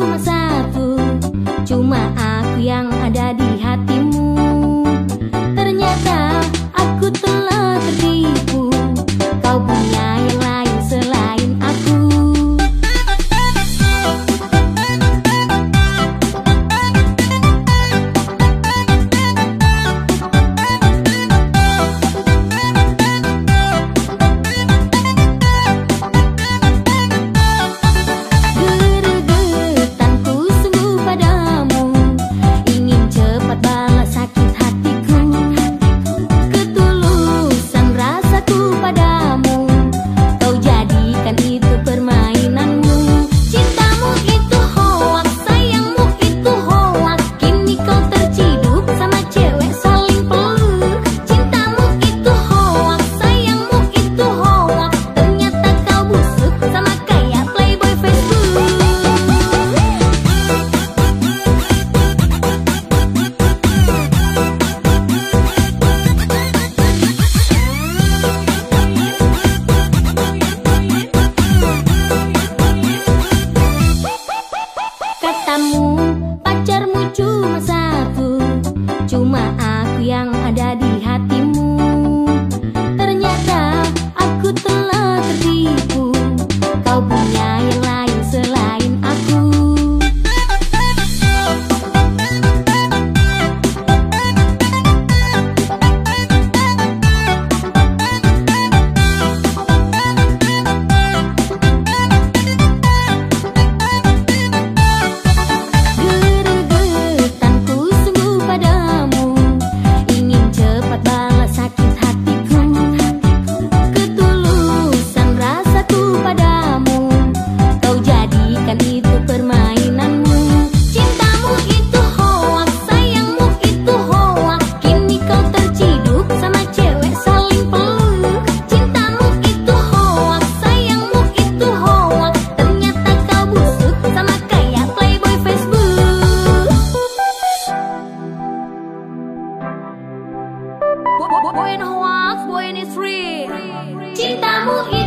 masa 啊。Boy in hoax, boy in is Cintamu itu